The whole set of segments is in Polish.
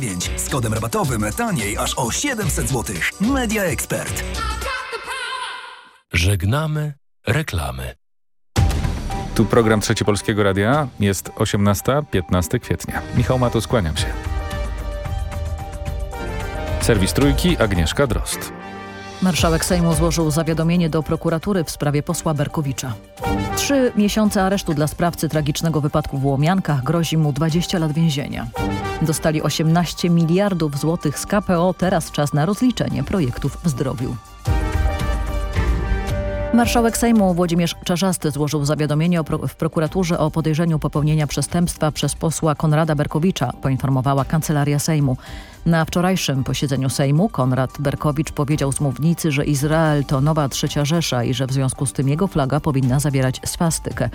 9. Z kodem rabatowym taniej aż o 700 zł. Media Expert. Żegnamy reklamy. Tu program Trzeci Polskiego Radia. Jest 18-15 kwietnia. Michał Matus, kłaniam się. Serwis Trójki, Agnieszka Drost. Marszałek Sejmu złożył zawiadomienie do prokuratury w sprawie posła Berkowicza. Trzy miesiące aresztu dla sprawcy tragicznego wypadku w Łomiankach grozi mu 20 lat więzienia. Dostali 18 miliardów złotych z KPO, teraz czas na rozliczenie projektów w zdrowiu. Marszałek Sejmu Włodzimierz Czarzasty złożył zawiadomienie pro w prokuraturze o podejrzeniu popełnienia przestępstwa przez posła Konrada Berkowicza, poinformowała Kancelaria Sejmu. Na wczorajszym posiedzeniu Sejmu Konrad Berkowicz powiedział z mównicy, że Izrael to nowa trzecia Rzesza i że w związku z tym jego flaga powinna zawierać swastykę.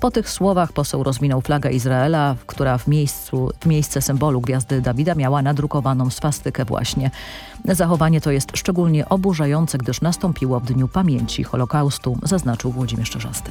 Po tych słowach poseł rozwinął flagę Izraela, która w, miejscu, w miejsce symbolu Gwiazdy Dawida miała nadrukowaną swastykę właśnie. Zachowanie to jest szczególnie oburzające, gdyż nastąpiło w Dniu Pamięci Holokaustu, zaznaczył Włodzimierz Czerzasty.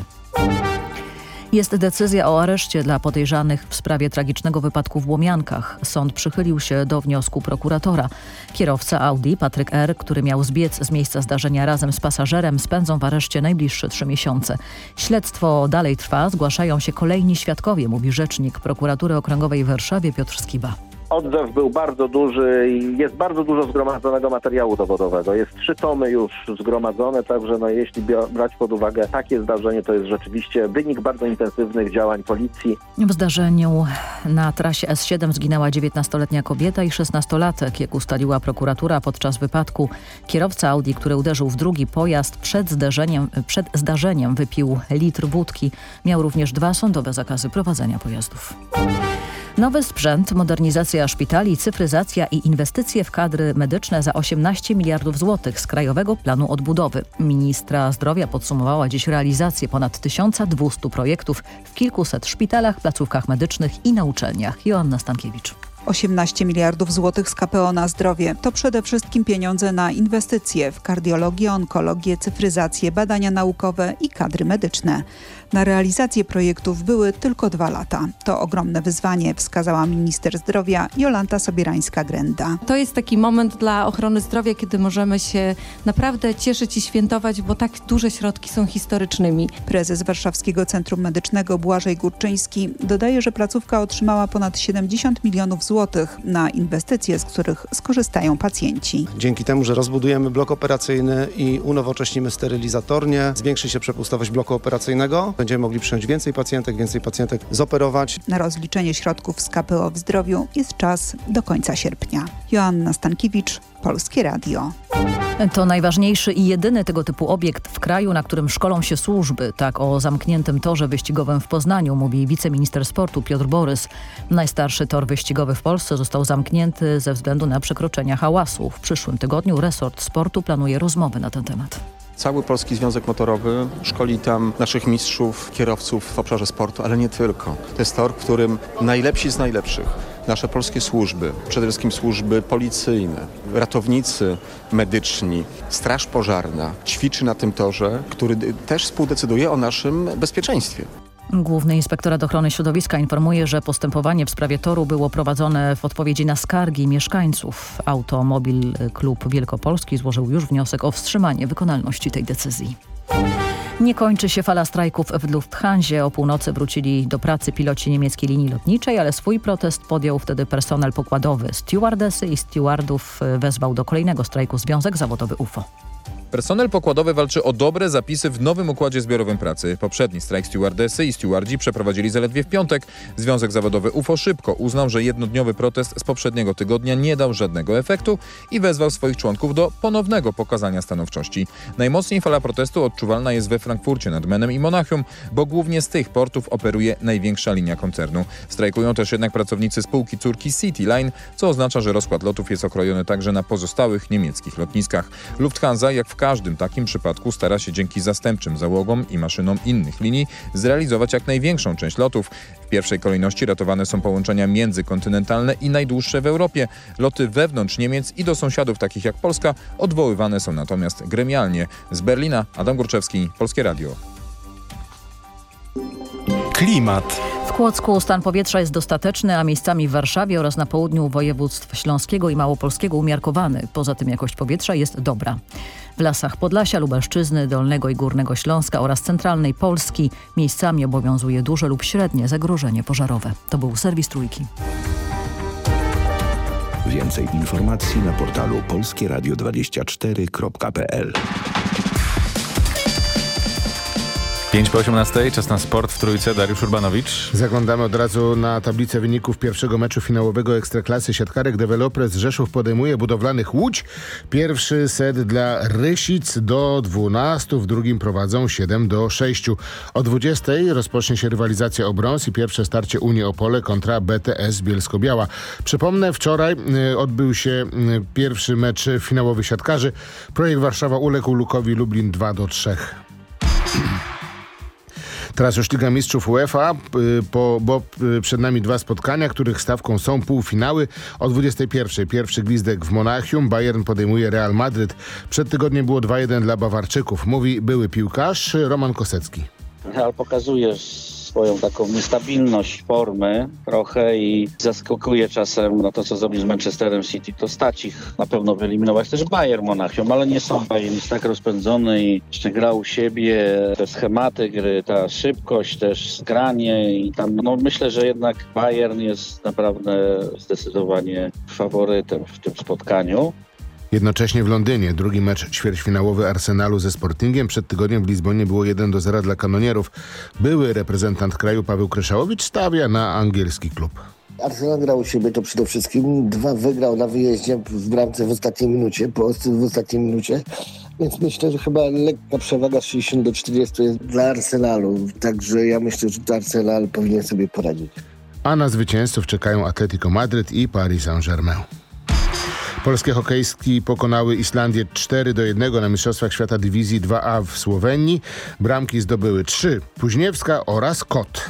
Jest decyzja o areszcie dla podejrzanych w sprawie tragicznego wypadku w Łomiankach. Sąd przychylił się do wniosku prokuratora. Kierowca Audi, Patryk R., który miał zbiec z miejsca zdarzenia razem z pasażerem, spędzą w areszcie najbliższe trzy miesiące. Śledztwo dalej trwa, zgłaszają się kolejni świadkowie, mówi rzecznik prokuratury okręgowej w Warszawie Piotr Skiba. Odzew był bardzo duży i jest bardzo dużo zgromadzonego materiału dowodowego. Jest trzy tomy już zgromadzone, także no, jeśli brać pod uwagę takie zdarzenie, to jest rzeczywiście wynik bardzo intensywnych działań policji. W zdarzeniu na trasie S7 zginęła 19-letnia kobieta i 16-latek. Jak ustaliła prokuratura podczas wypadku, kierowca Audi, który uderzył w drugi pojazd przed zdarzeniem, przed zdarzeniem wypił litr wódki. Miał również dwa sądowe zakazy prowadzenia pojazdów. Nowy sprzęt, modernizacja szpitali, cyfryzacja i inwestycje w kadry medyczne za 18 miliardów złotych z Krajowego Planu Odbudowy. Ministra Zdrowia podsumowała dziś realizację ponad 1200 projektów w kilkuset szpitalach, placówkach medycznych i na uczelniach. Joanna Stankiewicz. 18 miliardów złotych z KPO na zdrowie. To przede wszystkim pieniądze na inwestycje w kardiologię, onkologię, cyfryzację, badania naukowe i kadry medyczne. Na realizację projektów były tylko dwa lata. To ogromne wyzwanie, wskazała minister zdrowia Jolanta Sobierańska-Grenda. To jest taki moment dla ochrony zdrowia, kiedy możemy się naprawdę cieszyć i świętować, bo tak duże środki są historycznymi. Prezes Warszawskiego Centrum Medycznego Błażej Górczyński dodaje, że placówka otrzymała ponad 70 milionów złotych na inwestycje, z których skorzystają pacjenci. Dzięki temu, że rozbudujemy blok operacyjny i unowocześnimy sterylizatornie, zwiększy się przepustowość bloku operacyjnego. Będziemy mogli przyjąć więcej pacjentek, więcej pacjentek zoperować. Na rozliczenie środków z KPO w zdrowiu jest czas do końca sierpnia. Joanna Stankiewicz, Polskie Radio. To najważniejszy i jedyny tego typu obiekt w kraju, na którym szkolą się służby. Tak o zamkniętym torze wyścigowym w Poznaniu mówi wiceminister sportu Piotr Borys. Najstarszy tor wyścigowy w Polsce został zamknięty ze względu na przekroczenia hałasu. W przyszłym tygodniu resort sportu planuje rozmowy na ten temat. Cały Polski Związek Motorowy szkoli tam naszych mistrzów, kierowców w obszarze sportu, ale nie tylko. To jest tor, w którym najlepsi z najlepszych, nasze polskie służby, przede wszystkim służby policyjne, ratownicy medyczni, straż pożarna ćwiczy na tym torze, który też współdecyduje o naszym bezpieczeństwie. Główny Inspektorat Ochrony Środowiska informuje, że postępowanie w sprawie toru było prowadzone w odpowiedzi na skargi mieszkańców. Automobil Klub Wielkopolski złożył już wniosek o wstrzymanie wykonalności tej decyzji. Nie kończy się fala strajków w Lufthansie. O północy wrócili do pracy piloci niemieckiej linii lotniczej, ale swój protest podjął wtedy personel pokładowy. Stewardesy i stewardów wezwał do kolejnego strajku Związek Zawodowy UFO. Personel pokładowy walczy o dobre zapisy w nowym układzie zbiorowym pracy. Poprzedni strajk stewardesy i stewardzi przeprowadzili zaledwie w piątek. Związek Zawodowy UFO szybko uznał, że jednodniowy protest z poprzedniego tygodnia nie dał żadnego efektu i wezwał swoich członków do ponownego pokazania stanowczości. Najmocniej fala protestu odczuwalna jest we Frankfurcie nad Menem i Monachium, bo głównie z tych portów operuje największa linia koncernu. Strajkują też jednak pracownicy spółki córki City Line, co oznacza, że rozkład lotów jest okrojony także na pozostałych niemieckich lotniskach. Lufthansa, jak w każdym takim przypadku stara się dzięki zastępczym załogom i maszynom innych linii zrealizować jak największą część lotów. W pierwszej kolejności ratowane są połączenia międzykontynentalne i najdłuższe w Europie. Loty wewnątrz Niemiec i do sąsiadów takich jak Polska odwoływane są natomiast gremialnie. Z Berlina Adam Górczewski, Polskie Radio. Klimat. Kłodzku stan powietrza jest dostateczny, a miejscami w Warszawie oraz na południu województw śląskiego i małopolskiego umiarkowany. Poza tym jakość powietrza jest dobra. W lasach Podlasia, Lubelszczyzny, Dolnego i Górnego Śląska oraz centralnej Polski miejscami obowiązuje duże lub średnie zagrożenie pożarowe. To był serwis Trójki. Więcej informacji na portalu polskieradio24.pl 5 po 18, czas na sport w Trójce. Dariusz Urbanowicz. Zaglądamy od razu na tablicę wyników pierwszego meczu finałowego Ekstraklasy Siatkarek. Developers Rzeszów podejmuje budowlanych Łódź. Pierwszy set dla Rysic do 12, w drugim prowadzą 7 do 6. O 20 rozpocznie się rywalizacja o brąz i pierwsze starcie Unii Opole kontra BTS Bielsko-Biała. Przypomnę, wczoraj y, odbył się y, pierwszy mecz finałowy siatkarzy. Projekt Warszawa uległ Lukowi Lublin 2 do 3. Teraz już Liga Mistrzów UEFA, y, po, bo y, przed nami dwa spotkania, których stawką są półfinały. O 21. Pierwszy gwizdek w Monachium. Bayern podejmuje Real Madryt. Przed tygodniem było 2-1 dla Bawarczyków. Mówi były piłkarz Roman Kosecki. Real pokazuje swoją taką niestabilność formy trochę i zaskakuje czasem na to, co zrobił z Manchesterem City. To stać ich na pewno wyeliminować też Bayern Monachium, ale nie są. Bayern jest tak rozpędzony i jeszcze gra u siebie. Te schematy gry, ta szybkość, też zgranie i tam, no myślę, że jednak Bayern jest naprawdę zdecydowanie faworytem w tym spotkaniu. Jednocześnie w Londynie drugi mecz ćwierćfinałowy Arsenalu ze Sportingiem. Przed tygodniem w Lizbonie było 1 do 0 dla kanonierów. Były reprezentant kraju Paweł Kryszałowicz stawia na angielski klub. Arsenal grał u siebie to przede wszystkim. Dwa wygrał na wyjeździe w bramce w ostatniej minucie, po w ostatniej minucie. Więc myślę, że chyba lekka przewaga 60 do 40 jest dla Arsenalu. Także ja myślę, że Arsenal powinien sobie poradzić. A na zwycięzców czekają Atletico Madryt i Paris Saint-Germain. Polskie hokejski pokonały Islandię 4 do 1 na Mistrzostwach Świata Dywizji 2A w Słowenii. Bramki zdobyły 3 Puźniewska oraz Kot.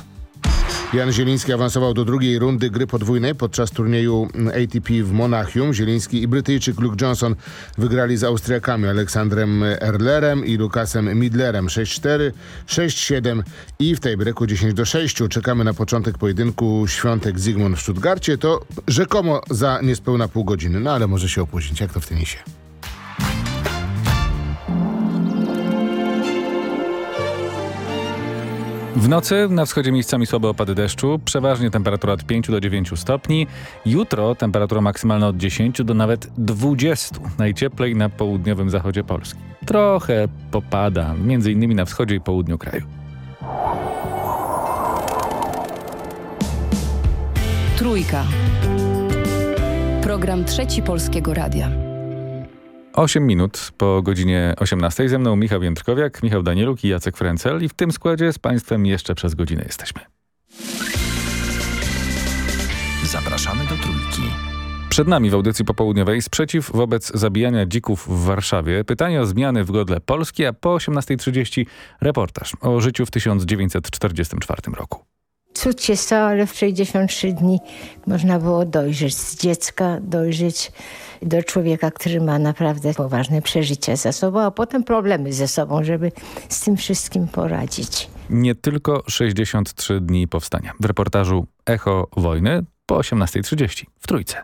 Jan Zieliński awansował do drugiej rundy gry podwójnej podczas turnieju ATP w Monachium. Zieliński i Brytyjczyk Luke Johnson wygrali z Austriakami Aleksandrem Erlerem i Lukasem Midlerem 6-4, 6-7 i w tej breku 10-6. Czekamy na początek pojedynku Świątek Zygmunt w Stuttgarcie. To rzekomo za niespełna pół godziny, no ale może się opóźnić. Jak to w tenisie? W nocy na wschodzie miejscami słabe opady deszczu, przeważnie temperatura od 5 do 9 stopni. Jutro temperatura maksymalna od 10 do nawet 20. Najcieplej na południowym zachodzie Polski. Trochę popada, między innymi na wschodzie i południu kraju. Trójka. Program Trzeci Polskiego Radia. 8 minut po godzinie 18. Ze mną Michał Jędrkowiak, Michał Danieluk i Jacek Frencel i w tym składzie z Państwem jeszcze przez godzinę jesteśmy. Zapraszamy do Trójki. Przed nami w audycji popołudniowej sprzeciw wobec zabijania dzików w Warszawie. Pytanie o zmiany w godle Polski, a po 18.30 reportaż o życiu w 1944 roku. Cud się stało, ale w 63 dni można było dojrzeć z dziecka, dojrzeć do człowieka, który ma naprawdę poważne przeżycia za sobą, a potem problemy ze sobą, żeby z tym wszystkim poradzić. Nie tylko 63 dni powstania. W reportażu Echo Wojny po 18.30 w Trójce.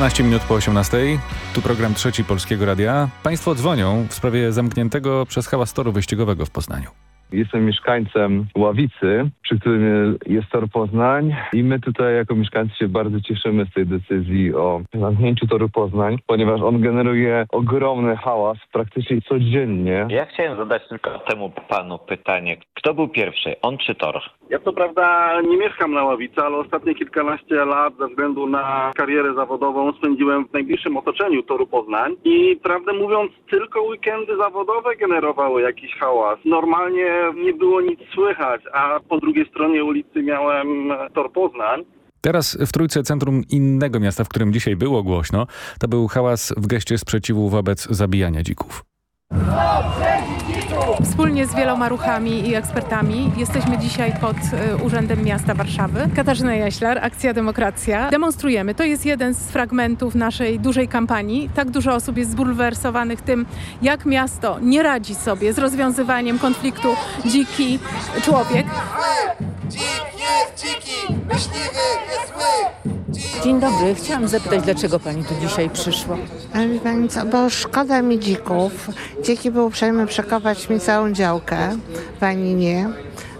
12 minut po 18. Tu program trzeci Polskiego Radia. Państwo dzwonią w sprawie zamkniętego przez hałas toru wyścigowego w Poznaniu. Jestem mieszkańcem Ławicy, przy którym jest Tor Poznań i my tutaj jako mieszkańcy się bardzo cieszymy z tej decyzji o zamknięciu Toru Poznań, ponieważ on generuje ogromny hałas praktycznie codziennie. Ja chciałem zadać tylko temu panu pytanie. Kto był pierwszy, on czy Tor? Ja co prawda nie mieszkam na Ławicy, ale ostatnie kilkanaście lat ze względu na karierę zawodową spędziłem w najbliższym otoczeniu Toru Poznań i prawdę mówiąc tylko weekendy zawodowe generowały jakiś hałas. Normalnie nie było nic słychać, a po drugiej stronie ulicy miałem Tor Poznań. Teraz w Trójce centrum innego miasta, w którym dzisiaj było głośno, to był hałas w geście sprzeciwu wobec zabijania dzików. Wspólnie z wieloma ruchami i ekspertami jesteśmy dzisiaj pod y, Urzędem Miasta Warszawy. Katarzyna Jaślar, Akcja Demokracja. Demonstrujemy. To jest jeden z fragmentów naszej dużej kampanii. Tak dużo osób jest zbulwersowanych tym, jak miasto nie radzi sobie z rozwiązywaniem konfliktu dziki człowiek. Dzik jest dziki, myśliwy jest zły. Dzień dobry, chciałam zapytać, dlaczego pani tu dzisiaj przyszła? Ale wie pani co, bo szkoda mi dzików. Dziki były uprzejme przekopać mi całą działkę, pani nie.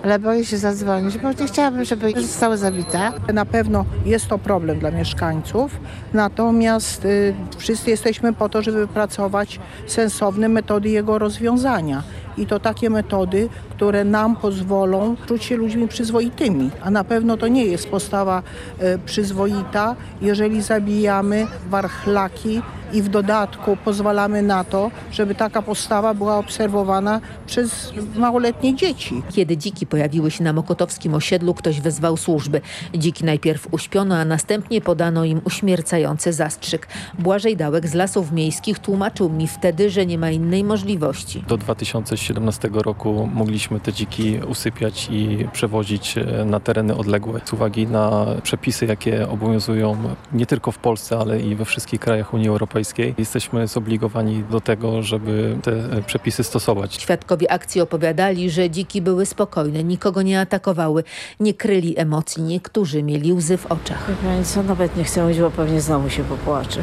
Ale boję się zadzwonić, bo nie chciałabym, żeby zostały zabite. Na pewno jest to problem dla mieszkańców, natomiast y, wszyscy jesteśmy po to, żeby wypracować sensowne metody jego rozwiązania. I to takie metody, które nam pozwolą czuć się ludźmi przyzwoitymi. A na pewno to nie jest postawa y, przyzwoita, jeżeli zabijamy warchlaki i w dodatku pozwalamy na to, żeby taka postawa była obserwowana przez małoletnie dzieci. Kiedy dziki pojawiły się na mokotowskim osiedlu, ktoś wezwał służby. Dziki najpierw uśpiono, a następnie podano im uśmiercający zastrzyk. Błażej Dałek z Lasów Miejskich tłumaczył mi wtedy, że nie ma innej możliwości. Do 2017 roku mogliśmy te dziki usypiać i przewozić e, na tereny odległe z uwagi na przepisy, jakie obowiązują nie tylko w Polsce, ale i we wszystkich krajach Unii Europejskiej. Jesteśmy zobligowani do tego, żeby te przepisy stosować. Świadkowie akcji opowiadali, że dziki były spokojne, nikogo nie atakowały, nie kryli emocji, niektórzy mieli łzy w oczach. co, nawet nie chcę mówić, bo pewnie znowu się popłacze.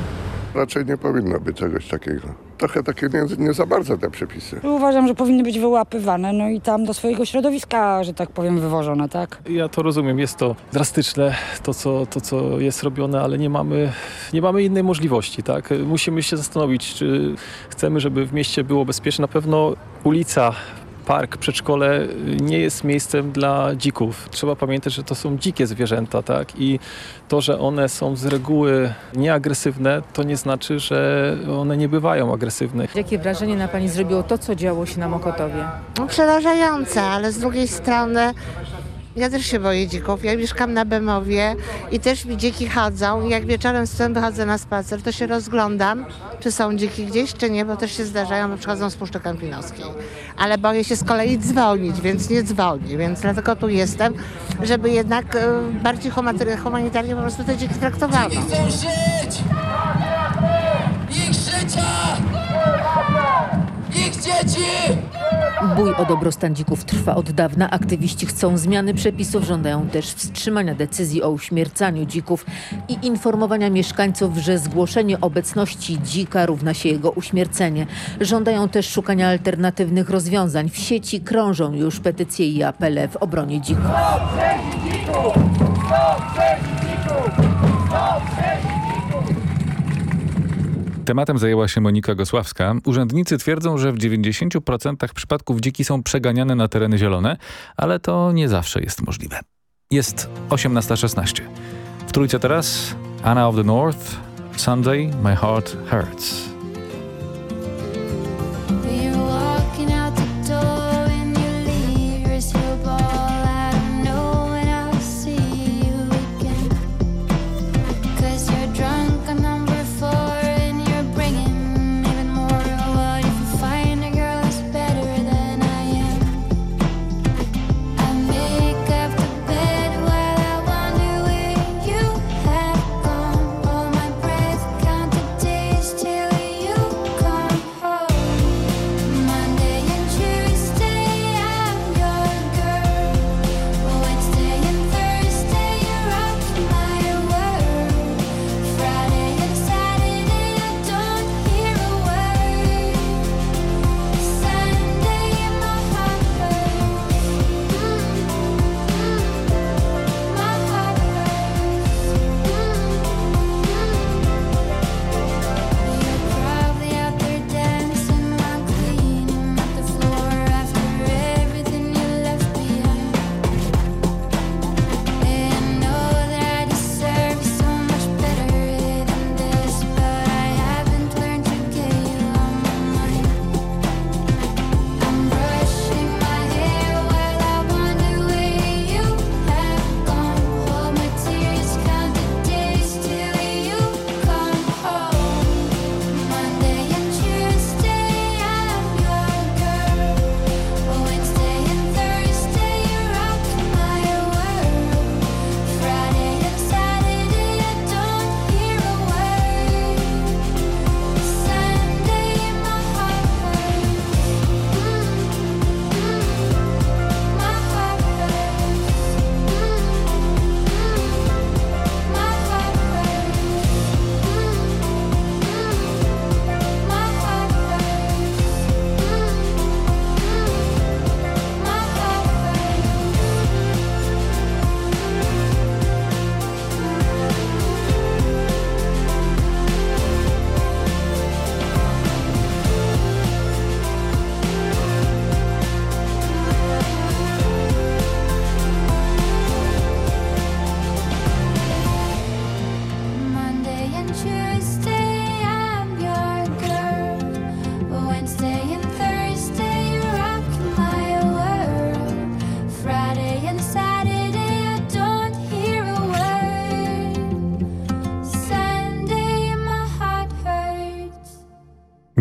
Raczej nie powinno być czegoś takiego. Trochę takie nie, nie za bardzo te przepisy. Uważam, że powinny być wyłapywane, no i tam do swojego środowiska, że tak powiem, wywożone, tak? Ja to rozumiem, jest to drastyczne, to co, to, co jest robione, ale nie mamy, nie mamy innej możliwości, tak? Musimy się zastanowić, czy chcemy, żeby w mieście było bezpieczne. Na pewno ulica park, przedszkole nie jest miejscem dla dzików. Trzeba pamiętać, że to są dzikie zwierzęta, tak? I to, że one są z reguły nieagresywne, to nie znaczy, że one nie bywają agresywne. Jakie wrażenie na pani zrobiło to, co działo się na Mokotowie? No, przerażające, ale z drugiej strony ja też się boję dzików. Ja mieszkam na Bemowie i też mi dziki chodzą. Jak wieczorem z tym wychodzę na spacer, to się rozglądam, czy są dziki gdzieś, czy nie, bo też się zdarzają, bo przychodzą z Puszczy Kępinowskiej. Ale boję się z kolei dzwonić, więc nie dzwonię. Więc dlatego tu jestem, żeby jednak e, bardziej humanitarnie po prostu te dziki traktowano. Dziki chcą żyć! Ich życia! Ich dzieci! Bój o dobrostan dzików trwa od dawna. Aktywiści chcą zmiany przepisów, żądają też wstrzymania decyzji o uśmiercaniu dzików i informowania mieszkańców, że zgłoszenie obecności dzika równa się jego uśmiercenie. Żądają też szukania alternatywnych rozwiązań. W sieci krążą już petycje i apele w obronie dzików. Tematem zajęła się Monika Gosławska. Urzędnicy twierdzą, że w 90% przypadków dziki są przeganiane na tereny zielone, ale to nie zawsze jest możliwe. Jest 18.16. W trójce teraz Anna of the North, Sunday My Heart Hurts.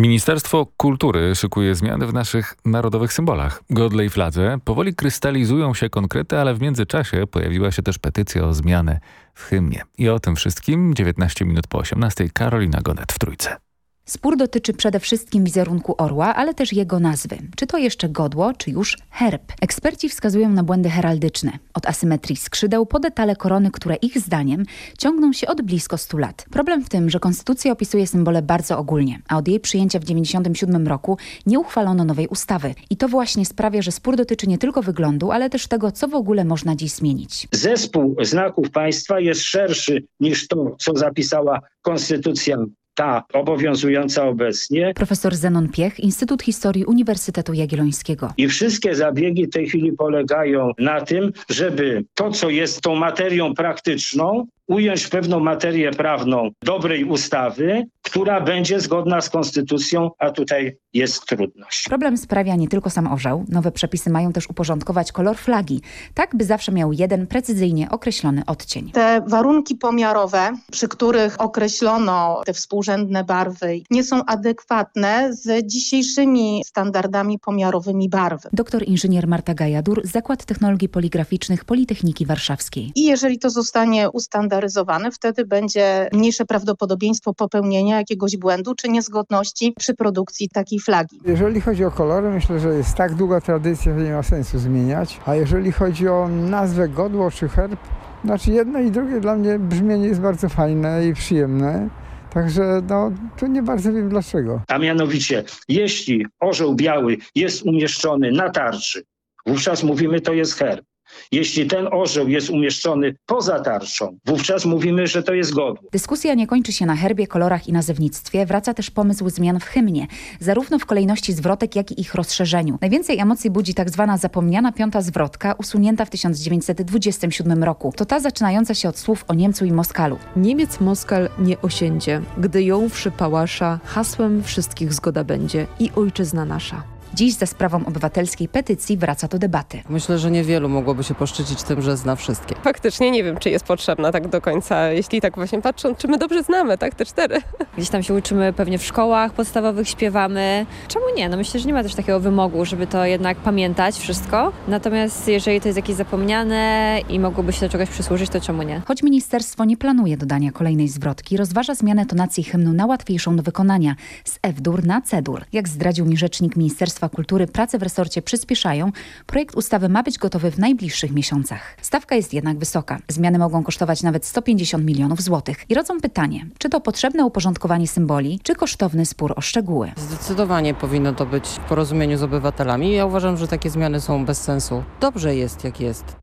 Ministerstwo Kultury szykuje zmiany w naszych narodowych symbolach. Godle i fladze powoli krystalizują się konkrety, ale w międzyczasie pojawiła się też petycja o zmianę w hymnie. I o tym wszystkim 19 minut po 18 Karolina Gonet w Trójce. Spór dotyczy przede wszystkim wizerunku orła, ale też jego nazwy. Czy to jeszcze godło, czy już herb? Eksperci wskazują na błędy heraldyczne. Od asymetrii skrzydeł po detale korony, które ich zdaniem ciągną się od blisko 100 lat. Problem w tym, że konstytucja opisuje symbole bardzo ogólnie, a od jej przyjęcia w 1997 roku nie uchwalono nowej ustawy. I to właśnie sprawia, że spór dotyczy nie tylko wyglądu, ale też tego, co w ogóle można dziś zmienić. Zespół znaków państwa jest szerszy niż to, co zapisała konstytucja ta obowiązująca obecnie. Profesor Zenon Piech, Instytut Historii Uniwersytetu Jagiellońskiego. I wszystkie zabiegi w tej chwili polegają na tym, żeby to, co jest tą materią praktyczną, ująć pewną materię prawną dobrej ustawy, która będzie zgodna z konstytucją, a tutaj jest trudność. Problem sprawia nie tylko sam orzeł. Nowe przepisy mają też uporządkować kolor flagi, tak by zawsze miał jeden precyzyjnie określony odcień. Te warunki pomiarowe, przy których określono te współrzędne barwy, nie są adekwatne z dzisiejszymi standardami pomiarowymi barwy. Doktor inżynier Marta Gajadur, Zakład Technologii Poligraficznych Politechniki Warszawskiej. I jeżeli to zostanie ustandaryzowane, wtedy będzie mniejsze prawdopodobieństwo popełnienia jakiegoś błędu czy niezgodności przy produkcji takiej flagi. Jeżeli chodzi o kolory, myślę, że jest tak długa tradycja, że nie ma sensu zmieniać. A jeżeli chodzi o nazwę godło czy herb, znaczy jedno i drugie dla mnie brzmienie jest bardzo fajne i przyjemne. Także no, tu nie bardzo wiem dlaczego. A mianowicie, jeśli orzeł biały jest umieszczony na tarczy, wówczas mówimy to jest herb. Jeśli ten orzeł jest umieszczony poza tarczą, wówczas mówimy, że to jest godło. Dyskusja nie kończy się na herbie, kolorach i nazewnictwie. Wraca też pomysł zmian w hymnie, zarówno w kolejności zwrotek, jak i ich rozszerzeniu. Najwięcej emocji budzi tak zwana zapomniana piąta zwrotka, usunięta w 1927 roku. To ta zaczynająca się od słów o Niemcu i Moskalu. Niemiec Moskal nie osiędzie, gdy ją przypałasza, hasłem wszystkich zgoda będzie i ojczyzna nasza. Dziś za sprawą obywatelskiej petycji wraca do debaty. Myślę, że niewielu mogłoby się poszczycić tym, że zna wszystkie. Faktycznie nie wiem, czy jest potrzebna tak do końca, jeśli tak właśnie patrzą, czy my dobrze znamy, tak, te cztery. Gdzieś tam się uczymy pewnie w szkołach podstawowych, śpiewamy. Czemu nie? No myślę, że nie ma też takiego wymogu, żeby to jednak pamiętać wszystko. Natomiast jeżeli to jest jakieś zapomniane i mogłoby się do czegoś przysłużyć, to czemu nie? Choć ministerstwo nie planuje dodania kolejnej zwrotki, rozważa zmianę tonacji hymnu na łatwiejszą do wykonania z F-dur na C-dur. Jak zdradził mi rzecznik Ministerstwa Kultury, prace w resorcie przyspieszają. Projekt ustawy ma być gotowy w najbliższych miesiącach. Stawka jest jednak wysoka. Zmiany mogą kosztować nawet 150 milionów złotych. I rodzą pytanie, czy to potrzebne uporządkowanie symboli, czy kosztowny spór o szczegóły. Zdecydowanie powinno to być w porozumieniu z obywatelami. Ja uważam, że takie zmiany są bez sensu. Dobrze jest jak jest.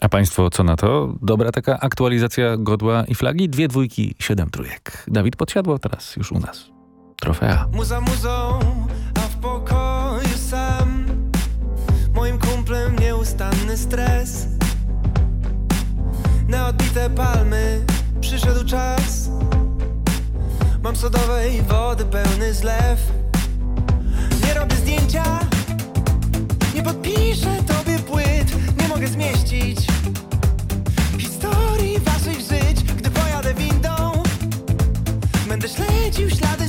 A państwo co na to? Dobra taka aktualizacja godła i flagi? Dwie dwójki, siedem trójek. Dawid Podsiadło teraz już u nas. Trofea. Muza muzą, sam. Moim kumplem nieustanny stres. Na odbite palmy przyszedł czas. Mam sodowej wody pełny zlew. Nie robię zdjęcia Nie podpiszę tobie płyt. Nie mogę zmieścić Historii waszych żyć. Gdy pojadę windą Będę śledził ślady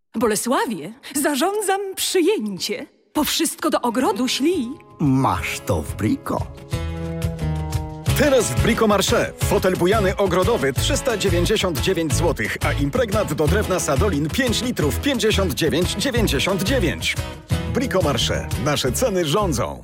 Bolesławie, zarządzam przyjęcie. Po wszystko do ogrodu śli. Masz to w Brico. Teraz w Brico Marché. Fotel bujany ogrodowy 399 zł, a impregnat do drewna Sadolin 5 litrów 59,99. Brico Marché. Nasze ceny rządzą.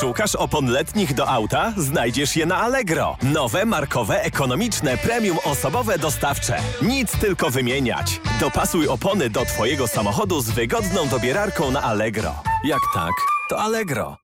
Szukasz opon letnich do auta? Znajdziesz je na Allegro. Nowe, markowe, ekonomiczne, premium osobowe dostawcze. Nic tylko wymieniać. Dopasuj opony do Twojego samochodu z wygodną dobierarką na Allegro. Jak tak, to Allegro.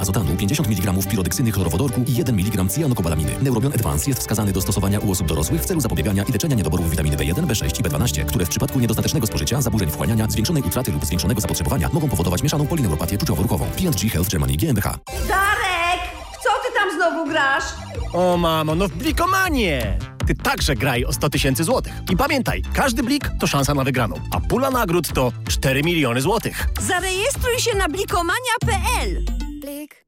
azotanu, 50 mg pirodeksyny chlorowodorku i 1 mg cyjanokobalaminy. Neurobion Advance jest wskazany do stosowania u osób dorosłych w celu zapobiegania i leczenia niedoborów witaminy B1, B6 i B12, które w przypadku niedostatecznego spożycia, zaburzeń wchłaniania, zwiększonej utraty lub zwiększonego zapotrzebowania mogą powodować mieszaną polineuropatię czuciowo-ruchową. P&G Health Germany GmbH. Darek! Co ty tam znowu grasz? O mamo, no w Blikomanie! Ty także graj o 100 tysięcy złotych. I pamiętaj, każdy blik to szansa na wygraną, a pula nagród to 4 miliony złotych. Zarejestruj się na blikomania.pl blik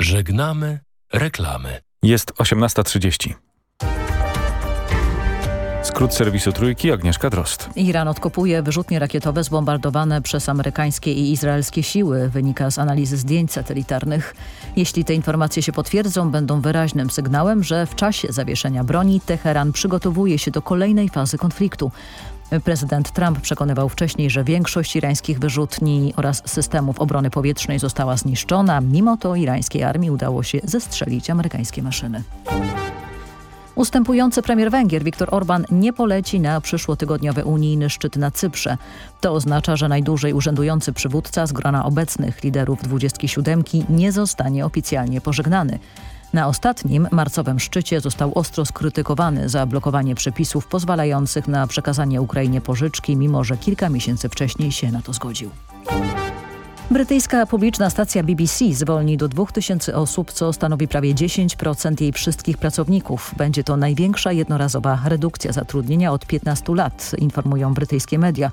Żegnamy reklamy. Jest 18.30. Skrót serwisu Trójki, Agnieszka Drost. Iran odkopuje wyrzutnie rakietowe zbombardowane przez amerykańskie i izraelskie siły, wynika z analizy zdjęć satelitarnych. Jeśli te informacje się potwierdzą, będą wyraźnym sygnałem, że w czasie zawieszenia broni Teheran przygotowuje się do kolejnej fazy konfliktu. Prezydent Trump przekonywał wcześniej, że większość irańskich wyrzutni oraz systemów obrony powietrznej została zniszczona. Mimo to irańskiej armii udało się zestrzelić amerykańskie maszyny. Ustępujący premier Węgier Viktor Orban nie poleci na przyszłotygodniowy unijny szczyt na Cyprze. To oznacza, że najdłużej urzędujący przywódca z grona obecnych liderów 27 nie zostanie oficjalnie pożegnany. Na ostatnim marcowym szczycie został ostro skrytykowany za blokowanie przepisów pozwalających na przekazanie Ukrainie pożyczki, mimo że kilka miesięcy wcześniej się na to zgodził. Brytyjska publiczna stacja BBC zwolni do 2000 osób, co stanowi prawie 10% jej wszystkich pracowników. Będzie to największa jednorazowa redukcja zatrudnienia od 15 lat, informują brytyjskie media.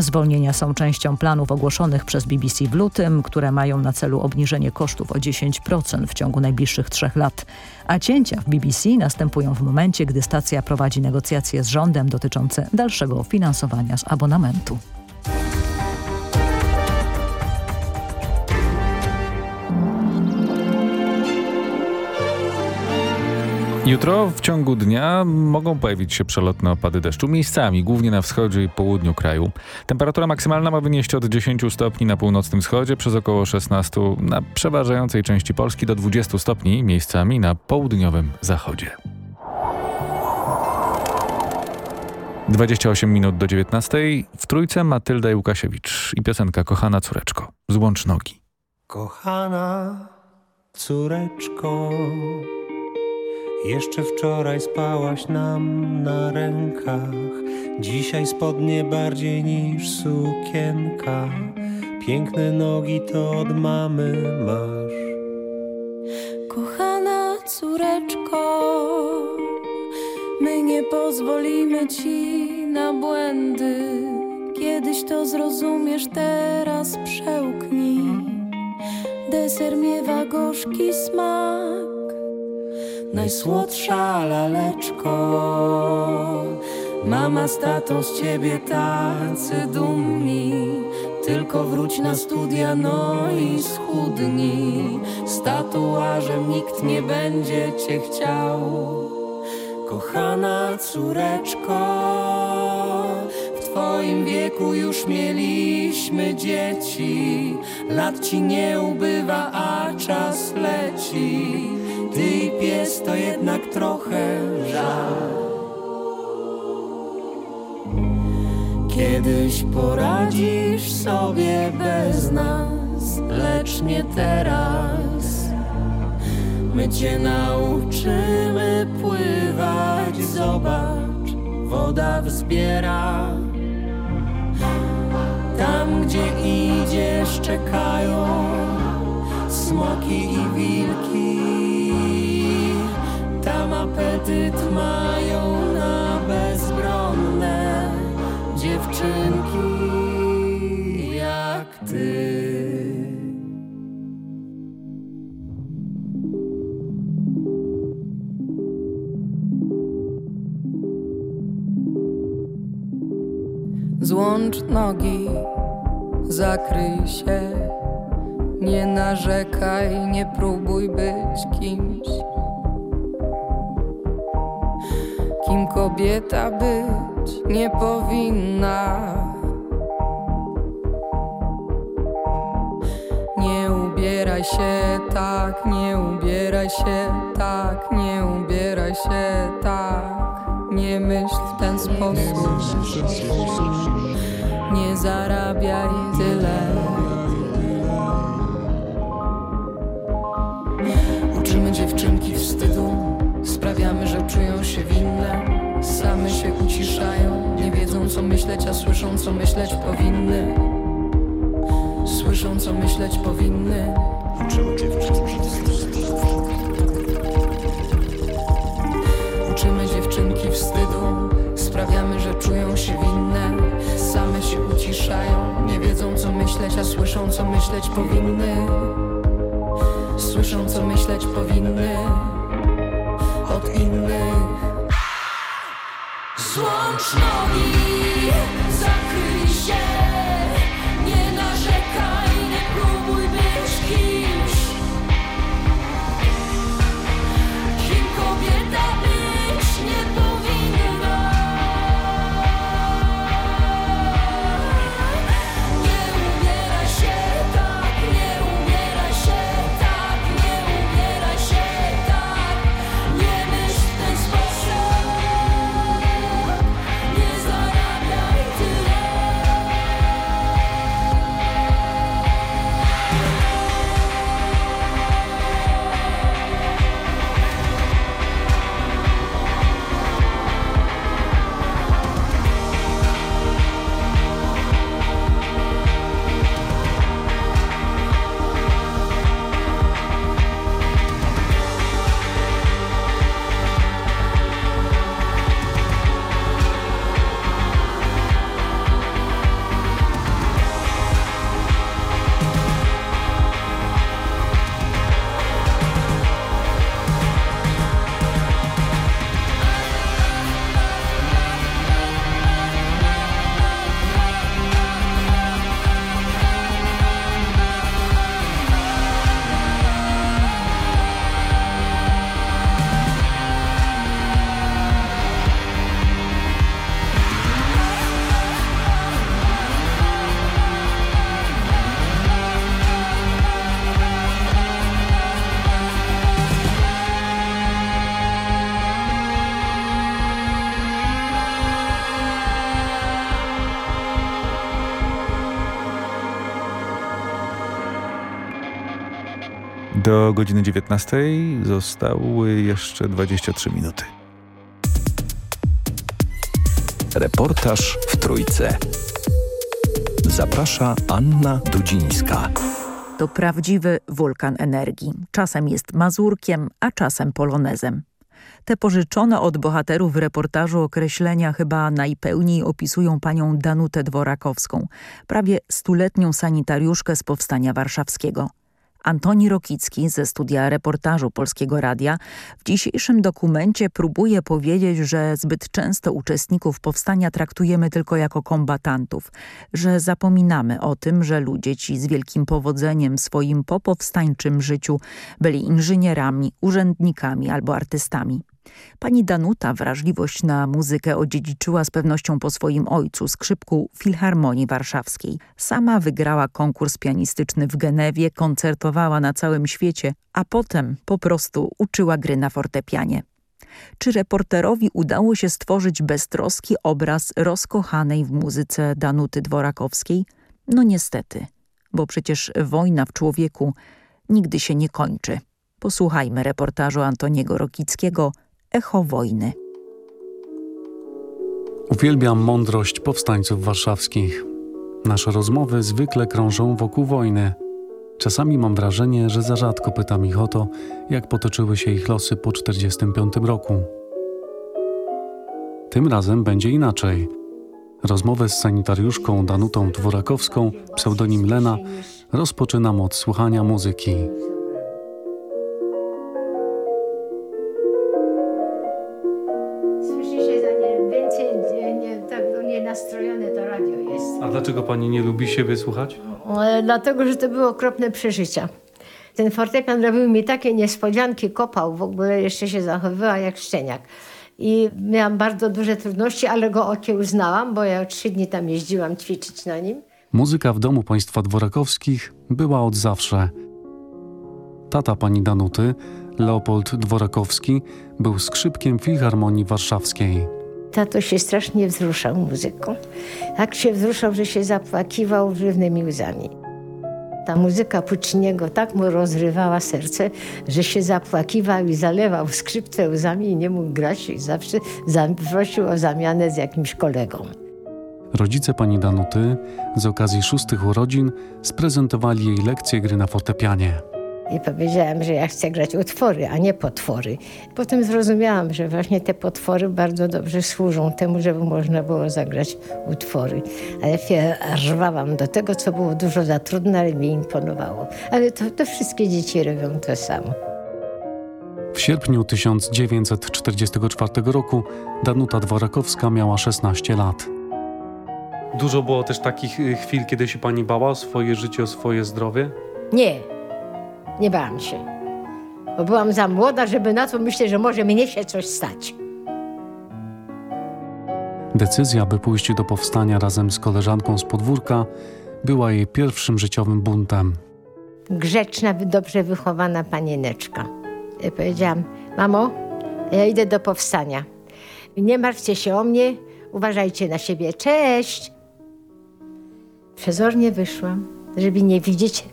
Zwolnienia są częścią planów ogłoszonych przez BBC w lutym, które mają na celu obniżenie kosztów o 10% w ciągu najbliższych trzech lat. A cięcia w BBC następują w momencie, gdy stacja prowadzi negocjacje z rządem dotyczące dalszego finansowania z abonamentu. Jutro w ciągu dnia mogą pojawić się przelotne opady deszczu miejscami, głównie na wschodzie i południu kraju. Temperatura maksymalna ma wynieść od 10 stopni na północnym wschodzie przez około 16 na przeważającej części Polski do 20 stopni miejscami na południowym zachodzie. 28 minut do 19. W trójce Matylda Łukasiewicz i piosenka Kochana córeczko. Złącz nogi. Kochana córeczko jeszcze wczoraj spałaś nam na rękach, dzisiaj spodnie bardziej niż sukienka. Piękne nogi to od mamy masz. Kochana córeczko, my nie pozwolimy ci na błędy. Kiedyś to zrozumiesz, teraz przełknij. Deser miewa gorzki smak najsłodsza laleczko. Mama z tatą z ciebie tacy dumni, tylko wróć na studia, no i schudnij. Z tatuażem nikt nie będzie cię chciał, kochana córeczko. W twoim wieku już mieliśmy dzieci, lat ci nie ubywa, a czas leci. Ty i pies to jednak trochę żal. Kiedyś poradzisz sobie bez nas, lecz nie teraz. My cię nauczymy pływać, zobacz, woda wzbiera. Tam, gdzie idziesz, czekają smoki i wilki tam apetyt mają na bezbronne dziewczynki jak ty. Złącz nogi, zakryj się, nie narzekaj, nie próbuj być kimś kim kobieta być nie powinna. Nie ubieraj się tak, nie ubieraj się tak, nie ubieraj się tak. Nie myśl w ten sposób. Nie zarabiaj tyle. Sprawiamy, że czują się winne. Same się uciszają Nie wiedzą co myśleć, a słyszą co myśleć powinny. Słyszą co myśleć powinny. Uczymy dziewczynki wstydu. Sprawiamy, że czują się winne. Same się uciszają Nie wiedzą co myśleć, a słyszą co myśleć powinny. Słyszą co myśleć powinny od innych. Zło Do godziny 19 zostały jeszcze 23 minuty. Reportaż w Trójce. Zaprasza Anna Dudzińska. To prawdziwy wulkan energii. Czasem jest mazurkiem, a czasem polonezem. Te pożyczone od bohaterów reportażu określenia chyba najpełniej opisują panią Danutę Dworakowską, prawie stuletnią sanitariuszkę z Powstania Warszawskiego. Antoni Rokicki ze studia reportażu Polskiego Radia w dzisiejszym dokumencie próbuje powiedzieć, że zbyt często uczestników powstania traktujemy tylko jako kombatantów, że zapominamy o tym, że ludzie ci z wielkim powodzeniem swoim popowstańczym życiu byli inżynierami, urzędnikami albo artystami. Pani Danuta wrażliwość na muzykę odziedziczyła z pewnością po swoim ojcu, skrzypku Filharmonii Warszawskiej. Sama wygrała konkurs pianistyczny w Genewie, koncertowała na całym świecie, a potem po prostu uczyła gry na fortepianie. Czy reporterowi udało się stworzyć beztroski obraz rozkochanej w muzyce Danuty Dworakowskiej? No niestety, bo przecież wojna w człowieku nigdy się nie kończy. Posłuchajmy reportażu Antoniego Rokickiego Echo wojny. Uwielbiam mądrość powstańców warszawskich. Nasze rozmowy zwykle krążą wokół wojny. Czasami mam wrażenie, że za rzadko pytam ich o to, jak potoczyły się ich losy po 1945 roku. Tym razem będzie inaczej. Rozmowę z sanitariuszką Danutą Dworakowską, pseudonim Lena, rozpoczynam od słuchania muzyki. Dlaczego pani nie lubi siebie słuchać? Dlatego, że to były okropne przeżycia. Ten fortepian robił mi takie niespodzianki, kopał, w ogóle jeszcze się zachowywała jak szczeniak. I miałam bardzo duże trudności, ale go okiełznałam, bo ja trzy dni tam jeździłam ćwiczyć na nim. Muzyka w domu państwa Dworakowskich była od zawsze. Tata pani Danuty, Leopold Dworakowski, był skrzypkiem Filharmonii Warszawskiej. Tato się strasznie wzruszał muzyką. Tak się wzruszał, że się zapłakiwał żywnymi łzami. Ta muzyka Pucciniego tak mu rozrywała serce, że się zapłakiwał i zalewał skrzypce łzami i nie mógł grać i zawsze prosił o zamianę z jakimś kolegą. Rodzice pani Danuty z okazji szóstych urodzin sprezentowali jej lekcję gry na fortepianie. I powiedziałam, że ja chcę grać utwory, a nie potwory. Potem zrozumiałam, że właśnie te potwory bardzo dobrze służą temu, żeby można było zagrać utwory. Ale się rwałam do tego, co było dużo za trudne, ale mi imponowało. Ale to, to wszystkie dzieci robią to samo. W sierpniu 1944 roku Danuta Dworakowska miała 16 lat. Dużo było też takich y, chwil, kiedy się pani bała o swoje życie, o swoje zdrowie? Nie, nie bałam się. Bo byłam za młoda, żeby na to myśleć, że może mnie się coś stać. Decyzja, by pójść do powstania razem z koleżanką z podwórka, była jej pierwszym życiowym buntem. Grzeczna, dobrze wychowana panieneczka. Ja powiedziałam, mamo, ja idę do powstania. Nie martwcie się o mnie, uważajcie na siebie. Cześć! Przezornie wyszłam, żeby nie widzieć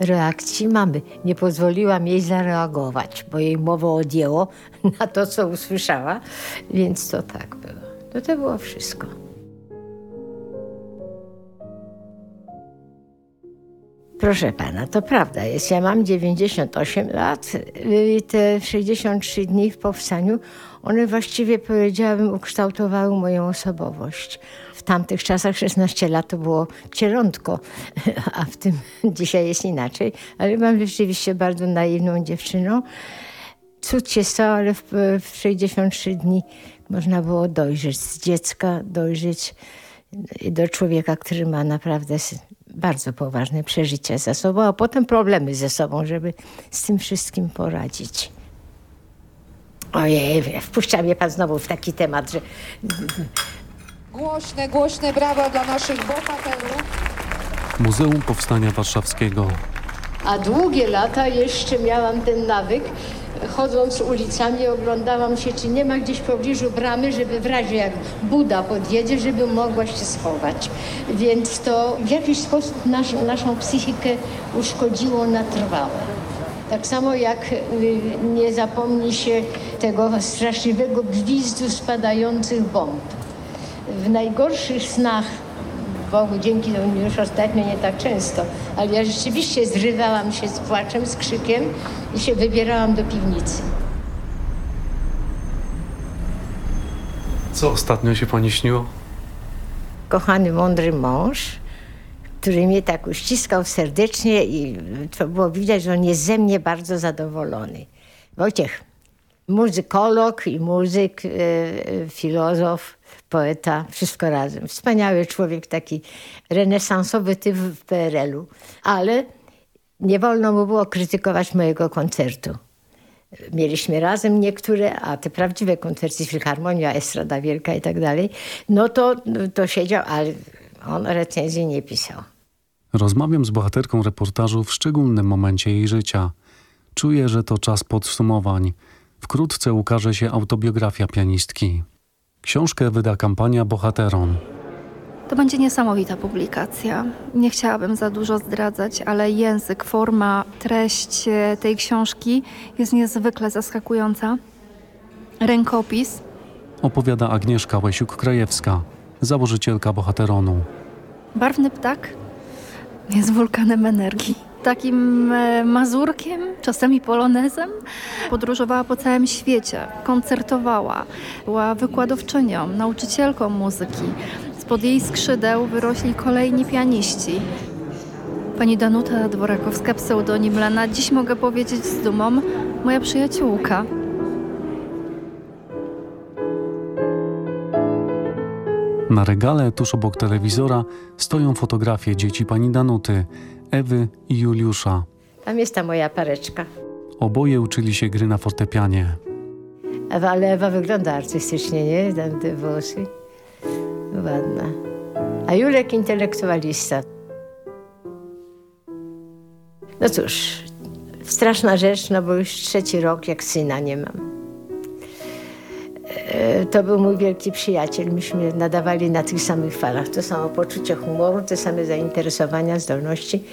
reakcji mamy. Nie pozwoliłam jej zareagować, bo jej mowa odjęło na to, co usłyszała, więc to tak było. To to było wszystko. Proszę pana, to prawda jest. Ja mam 98 lat i te 63 dni w powstaniu, one właściwie powiedziałabym ukształtowały moją osobowość. W tamtych czasach 16 lat to było cielątko, a w tym dzisiaj jest inaczej. Ale byłam rzeczywiście bardzo naiwną dziewczyną. Cud się stało, ale w, w 63 dni można było dojrzeć z dziecka, dojrzeć do człowieka, który ma naprawdę bardzo poważne przeżycia za sobą, a potem problemy ze sobą, żeby z tym wszystkim poradzić. Ojej, wpuszcza mnie pan znowu w taki temat, że... Głośne, głośne brawa dla naszych bohaterów. Muzeum Powstania Warszawskiego. A długie lata jeszcze miałam ten nawyk, chodząc ulicami oglądałam się, czy nie ma gdzieś w pobliżu bramy, żeby w razie jak Buda podjedzie, żeby mogła się schować. Więc to w jakiś sposób nasz, naszą psychikę uszkodziło na trwałe. Tak samo jak y, nie zapomni się tego straszliwego gwizdu spadających bomb. W najgorszych snach Bogu dzięki, to już ostatnio nie tak często, ale ja rzeczywiście zrywałam się z płaczem, z krzykiem i się wybierałam do piwnicy. Co ostatnio się pani śniło? Kochany, mądry mąż, który mnie tak uściskał serdecznie i to było widać, że on jest ze mnie bardzo zadowolony. Wojciech, muzykolog i muzyk, yy, filozof, poeta, wszystko razem. Wspaniały człowiek, taki renesansowy typ w PRL-u. Ale nie wolno mu było krytykować mojego koncertu. Mieliśmy razem niektóre, a te prawdziwe koncerty, Filharmonia, Estrada Wielka i tak dalej, no to, to siedział, ale on recenzji nie pisał. Rozmawiam z bohaterką reportażu w szczególnym momencie jej życia. Czuję, że to czas podsumowań. Wkrótce ukaże się autobiografia pianistki. Książkę wyda kampania Bohateron. To będzie niesamowita publikacja. Nie chciałabym za dużo zdradzać, ale język, forma, treść e, tej książki jest niezwykle zaskakująca. Rękopis. Opowiada Agnieszka Łesiuk-Krajewska, założycielka Bohateronu. Barwny ptak jest wulkanem energii takim e, mazurkiem, czasami polonezem. Podróżowała po całym świecie, koncertowała, była wykładowczynią, nauczycielką muzyki. Spod jej skrzydeł wyrośli kolejni pianiści. Pani Danuta Dworakowska, pseudonim Lena, dziś mogę powiedzieć z dumą, moja przyjaciółka. Na regale tuż obok telewizora stoją fotografie dzieci pani Danuty, Ewy i Juliusza. Tam jest ta moja pareczka. Oboje uczyli się gry na fortepianie. Ewa, ale Ewa wygląda artystycznie, nie? Tam te włosy. Ładna. A Julek intelektualista. No cóż, straszna rzecz, no bo już trzeci rok jak syna nie mam. E, to był mój wielki przyjaciel. Myśmy nadawali na tych samych falach. To samo poczucie humoru, te same zainteresowania, zdolności.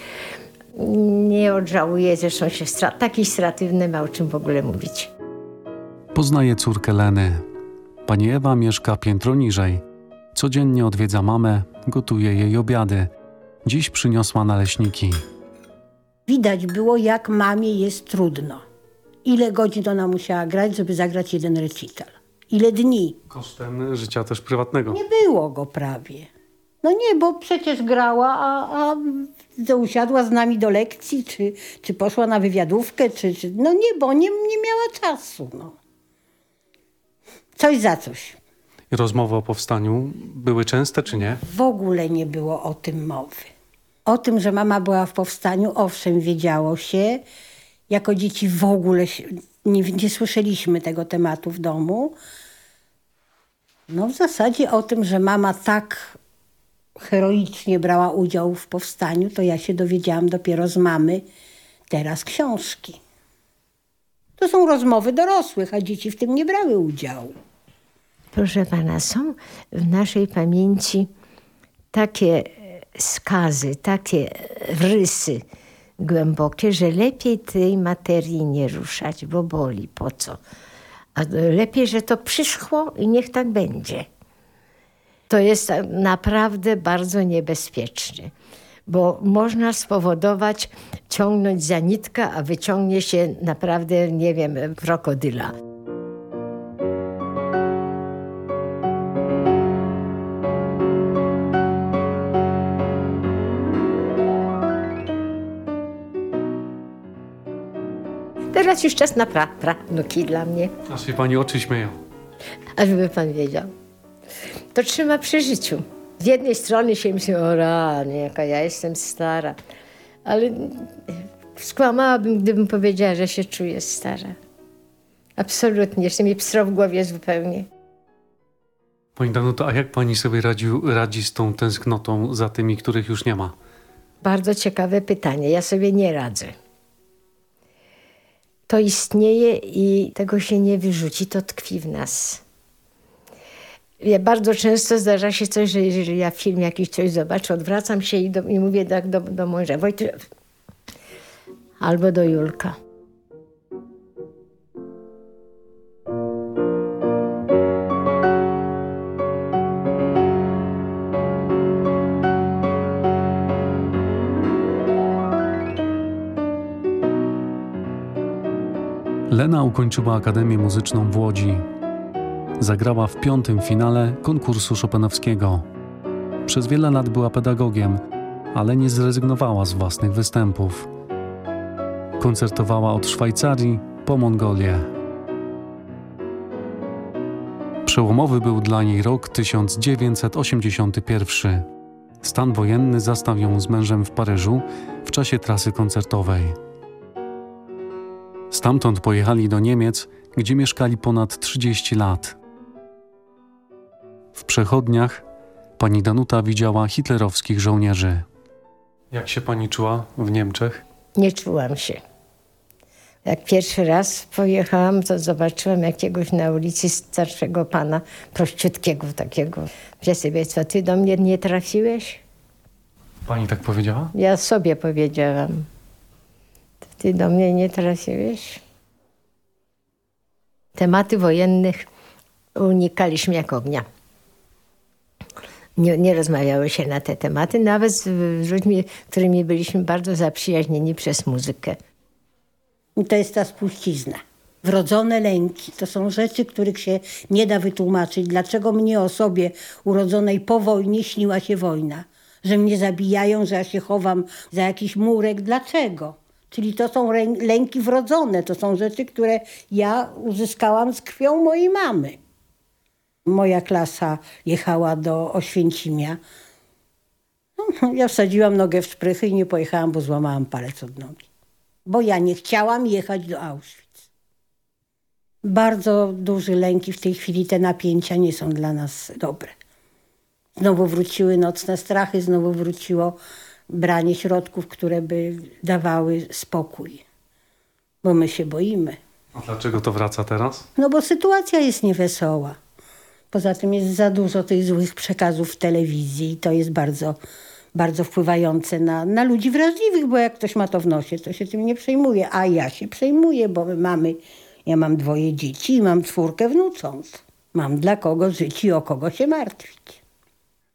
Nie odżałuję, zresztą się stra taki stratywny ma o czym w ogóle mówić. Poznaję córkę Leny. Pani Ewa mieszka piętro niżej. Codziennie odwiedza mamę, gotuje jej obiady. Dziś przyniosła naleśniki. Widać było, jak mamie jest trudno. Ile godzin ona musiała grać, żeby zagrać jeden recital ile dni. Kosztem życia też prywatnego. Nie było go prawie. No nie, bo przecież grała, a, a usiadła z nami do lekcji, czy, czy poszła na wywiadówkę, czy, czy... No nie, bo nie, nie miała czasu. No. Coś za coś. Rozmowy o powstaniu były częste, czy nie? W ogóle nie było o tym mowy. O tym, że mama była w powstaniu, owszem, wiedziało się. Jako dzieci w ogóle nie, nie słyszeliśmy tego tematu w domu. No w zasadzie o tym, że mama tak heroicznie brała udział w powstaniu, to ja się dowiedziałam dopiero z mamy teraz książki. To są rozmowy dorosłych, a dzieci w tym nie brały udziału. Proszę pana, są w naszej pamięci takie skazy, takie rysy głębokie, że lepiej tej materii nie ruszać, bo boli, po co? A lepiej, że to przyszło i niech tak będzie. To jest naprawdę bardzo niebezpieczne, bo można spowodować, ciągnąć za nitkę, a wyciągnie się naprawdę, nie wiem, krokodyla. Teraz już czas na pra, prawnuki dla mnie. Aż się pani oczy śmieją. A żeby pan wiedział. To trzyma przy życiu. Z jednej strony się myśli, o rany, jaka ja jestem stara. Ale skłamałabym, gdybym powiedziała, że się czuję stara. Absolutnie. Jeszcze mi psro w głowie zupełnie. Pani Danuto, a jak pani sobie radzi z tą tęsknotą za tymi, których już nie ma? Bardzo ciekawe pytanie. Ja sobie nie radzę to istnieje i tego się nie wyrzuci, to tkwi w nas. Ja bardzo często zdarza się coś, że jeżeli ja film jakiś coś zobaczę, odwracam się i, do, i mówię tak do, do męża, albo do Julka. Lena ukończyła Akademię Muzyczną w Łodzi. Zagrała w piątym finale konkursu Chopinowskiego. Przez wiele lat była pedagogiem, ale nie zrezygnowała z własnych występów. Koncertowała od Szwajcarii po Mongolię. Przełomowy był dla niej rok 1981. Stan wojenny zastał ją z mężem w Paryżu w czasie trasy koncertowej. Stamtąd pojechali do Niemiec, gdzie mieszkali ponad 30 lat. W przechodniach pani Danuta widziała hitlerowskich żołnierzy. Jak się pani czuła w Niemczech? Nie czułam się. Jak pierwszy raz pojechałam, to zobaczyłam jakiegoś na ulicy starszego pana, prościutkiego takiego. Ja sobie, co ty do mnie nie trafiłeś? Pani tak powiedziała? Ja sobie powiedziałam. Ty do mnie nie trafiłeś? Tematy wojennych unikaliśmy jak ognia. Nie, nie rozmawiało się na te tematy, nawet z ludźmi, którymi byliśmy bardzo zaprzyjaźnieni przez muzykę. I to jest ta spuścizna. Wrodzone lęki to są rzeczy, których się nie da wytłumaczyć. Dlaczego mnie osobie urodzonej po wojnie śniła się wojna? Że mnie zabijają, że ja się chowam za jakiś murek. Dlaczego? Czyli to są lęki wrodzone, to są rzeczy, które ja uzyskałam z krwią mojej mamy. Moja klasa jechała do Oświęcimia. No, ja wsadziłam nogę w szprychy i nie pojechałam, bo złamałam palec od nogi. Bo ja nie chciałam jechać do Auschwitz. Bardzo duży lęki w tej chwili, te napięcia nie są dla nas dobre. Znowu wróciły nocne strachy, znowu wróciło branie środków, które by dawały spokój, bo my się boimy. A dlaczego to wraca teraz? No bo sytuacja jest niewesoła. Poza tym jest za dużo tych złych przekazów w telewizji i to jest bardzo, bardzo wpływające na, na ludzi wrażliwych, bo jak ktoś ma to w nosie, to się tym nie przejmuje. A ja się przejmuję, bo my mamy, ja mam dwoje dzieci i mam czwórkę wnucząt. Mam dla kogo żyć i o kogo się martwić.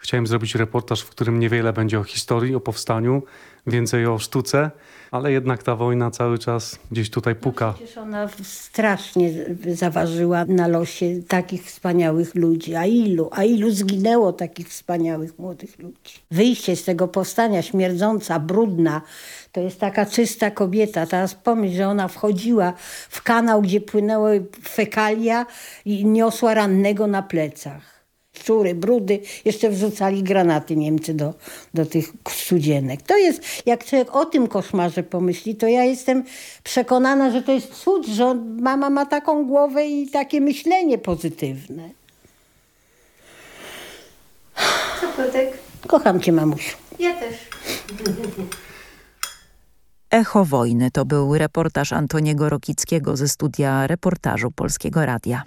Chciałem zrobić reportaż, w którym niewiele będzie o historii, o powstaniu, więcej o sztuce, ale jednak ta wojna cały czas gdzieś tutaj puka. No przecież ona strasznie zaważyła na losie takich wspaniałych ludzi. A ilu, a ilu zginęło takich wspaniałych młodych ludzi. Wyjście z tego powstania śmierdząca, brudna, to jest taka czysta kobieta. Teraz pomyśl, że ona wchodziła w kanał, gdzie płynęły fekalia i niosła rannego na plecach szczury, brudy, jeszcze wrzucali granaty Niemcy do, do tych studzienek. To jest, jak człowiek o tym koszmarze pomyśli, to ja jestem przekonana, że to jest cud, że mama ma taką głowę i takie myślenie pozytywne. Co, Piotrek? Kocham cię, mamusiu. Ja też. Echo wojny to był reportaż Antoniego Rokickiego ze studia reportażu Polskiego Radia.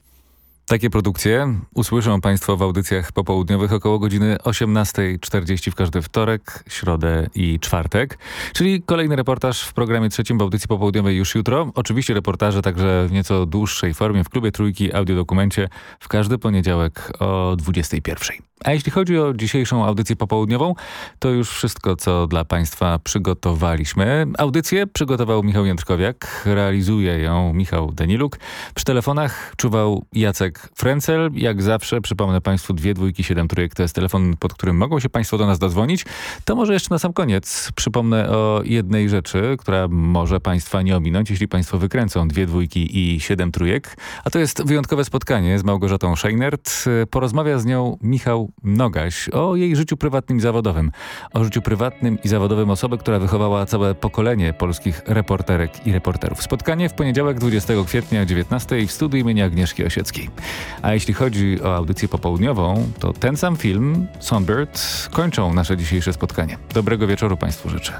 Takie produkcje usłyszą Państwo w audycjach popołudniowych około godziny 18.40 w każdy wtorek, środę i czwartek. Czyli kolejny reportaż w programie trzecim w audycji popołudniowej już jutro. Oczywiście reportaże także w nieco dłuższej formie w Klubie Trójki audiodokumencie w każdy poniedziałek o 21.00. A jeśli chodzi o dzisiejszą audycję popołudniową, to już wszystko, co dla Państwa przygotowaliśmy. Audycję przygotował Michał Jędrkowiak, realizuje ją Michał Daniluk. Przy telefonach czuwał Jacek Frencel. Jak zawsze przypomnę Państwu dwie dwójki, siedem trójek. To jest telefon, pod którym mogą się Państwo do nas dodzwonić. To może jeszcze na sam koniec przypomnę o jednej rzeczy, która może Państwa nie ominąć, jeśli Państwo wykręcą dwie dwójki i siedem trójek. A to jest wyjątkowe spotkanie z Małgorzatą Scheinert. Porozmawia z nią Michał Nogaś o jej życiu prywatnym i zawodowym. O życiu prywatnym i zawodowym osoby, która wychowała całe pokolenie polskich reporterek i reporterów. Spotkanie w poniedziałek 20 kwietnia o 19 w studiu imienia Agnieszki Osieckiej. A jeśli chodzi o audycję popołudniową, to ten sam film, Songbird, kończą nasze dzisiejsze spotkanie. Dobrego wieczoru Państwu życzę.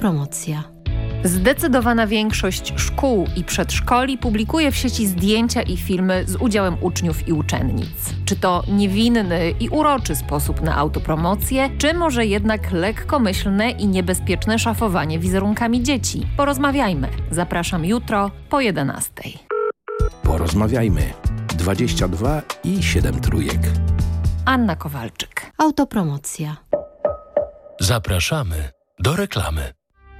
Autopromocja. Zdecydowana większość szkół i przedszkoli publikuje w sieci zdjęcia i filmy z udziałem uczniów i uczennic. Czy to niewinny i uroczy sposób na autopromocję, czy może jednak lekkomyślne i niebezpieczne szafowanie wizerunkami dzieci? Porozmawiajmy. Zapraszam jutro po 11. Porozmawiajmy. 22 i 7 trójek. Anna Kowalczyk. Autopromocja. Zapraszamy do reklamy.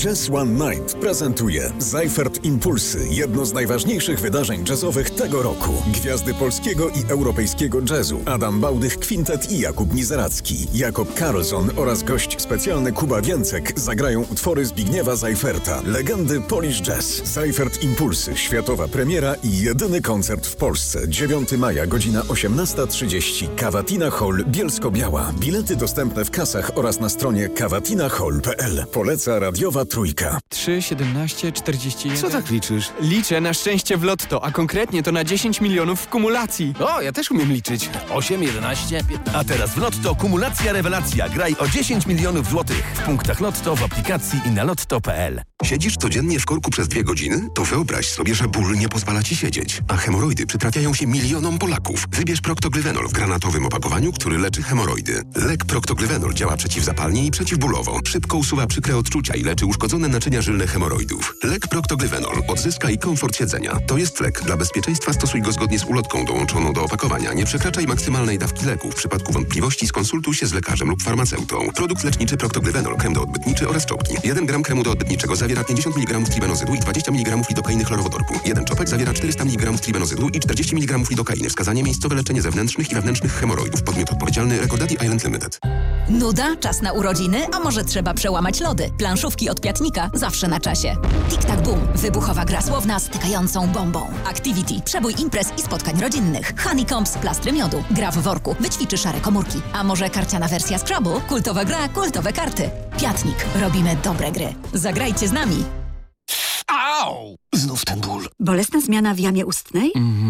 Jazz One Night prezentuje Seifert Impulsy, jedno z najważniejszych wydarzeń jazzowych tego roku. Gwiazdy polskiego i europejskiego jazzu Adam Bałdych Kwintet i Jakub Mizeracki, Jakob Karlsson oraz gość specjalny Kuba Więcek zagrają utwory Zbigniewa Seiferta, legendy Polish Jazz. Seifert Impulsy, światowa premiera i jedyny koncert w Polsce. 9 maja, godzina 18.30, Kawatina Hall, Bielsko-Biała. Bilety dostępne w kasach oraz na stronie kawatinahall.pl. Poleca radiowa trójka. 3, 17, 41. Co tak liczysz? Liczę na szczęście w lotto, a konkretnie to na 10 milionów w kumulacji. O, ja też umiem liczyć. 8, 11, 15. A teraz w Lotto kumulacja rewelacja. Graj o 10 milionów złotych. W punktach Lotto, w aplikacji i na lotto.pl. Siedzisz codziennie w korku przez dwie godziny? To wyobraź sobie, że ból nie pozwala ci siedzieć. A hemoroidy przytrafiają się milionom Polaków. Wybierz Proctoglyvenol w granatowym opakowaniu, który leczy hemoroidy. Lek Proctoglyvenol działa przeciwzapalnie i przeciwbólowo. Szybko usuwa przykre odczucia i leczy uszkodzone naczynia żylne hemoroidów. Lek Proctoglyvenol odzyska i komfort siedzenia. To jest lek. Dla bezpieczeństwa stosuj go zgodnie z ulotką dołączoną do opakowania. Nie przekraczaj maksymalnej dawki leku. W przypadku wątpliwości skonsultuj się z lekarzem lub farmaceutą. Produkt leczniczy Proctoglyvenol, krem doodbytniczy oraz czopki. 1 gram kremu doodbytniczego zawiera 50 mg tribenozydu i 20 mg lidokainy chlorowodorku. Jeden czopek zawiera 400 mg tribenozydu i 40 mg lidokainy. Wskazanie miejscowe leczenie zewnętrznych i wewnętrznych hemoroidów. Podmiot odpowiedzialny Recordati Island Limited. Nuda, czas na urodziny, a może trzeba przełamać lody. Planszówki od Piatnika zawsze na czasie. Tic-tac boom, wybuchowa gra słowna stykającą bombą. Activity, przebój imprez i spotkań rodzinnych. Honeycombs, plastry miodu, gra w worku, wyćwiczy szare komórki. A może karciana wersja Scrabble? Kultowa gra, kultowe karty. Piatnik, robimy dobre gry. Zagrajcie z nami. Au! Znów ten ból. Bolesna zmiana w jamie ustnej? Mhm.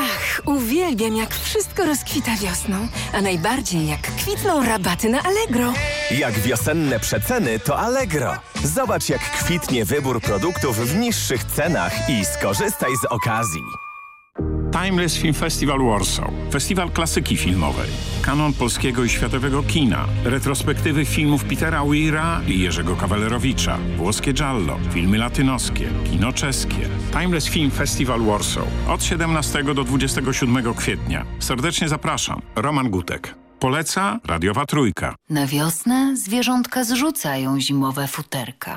Ach, uwielbiam jak wszystko rozkwita wiosną, a najbardziej jak kwitną rabaty na Allegro. Jak wiosenne przeceny to Allegro. Zobacz jak kwitnie wybór produktów w niższych cenach i skorzystaj z okazji. Timeless Film Festival Warsaw. Festiwal klasyki filmowej. Kanon polskiego i światowego kina. Retrospektywy filmów Petera Weira i Jerzego Kawalerowicza. Włoskie giallo. Filmy latynoskie. Kino czeskie. Timeless Film Festival Warsaw. Od 17 do 27 kwietnia. Serdecznie zapraszam. Roman Gutek. Poleca Radiowa Trójka. Na wiosnę zwierzątka zrzucają zimowe futerka.